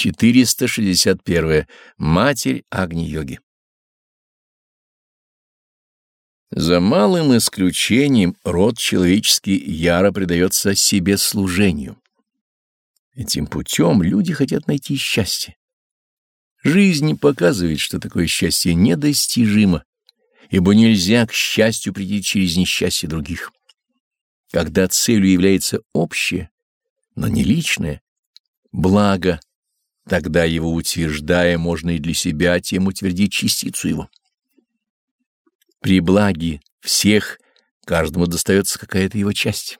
461. Матерь Агни-йоги. За малым исключением род человеческий яро предается себе служению. Этим путем люди хотят найти счастье. Жизнь показывает, что такое счастье недостижимо, ибо нельзя к счастью прийти через несчастье других. Когда целью является общее, но не личное, благо, тогда его утверждая, можно и для себя тем утвердить частицу его. При благе всех каждому достается какая-то его часть.